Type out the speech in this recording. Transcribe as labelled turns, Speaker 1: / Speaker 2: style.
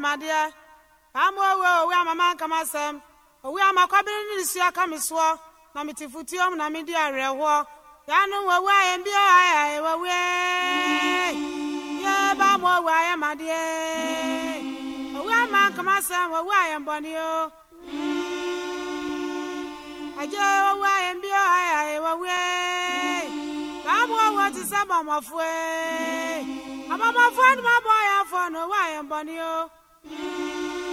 Speaker 1: m adịa ka ma owe owe amama nkamasem owe amakọbiri ndị isi aka mi sụọ na mitifutio m na midia rịa wụọ ya nụ nwe owe anyị mbi ọha ya ewewe ya ebe owe anyị ma owe ama nkamasem mbọ owe anyị mbi ọha ya ewewe ka ama owe ti ma bọ ya na owe anyị mbọ Música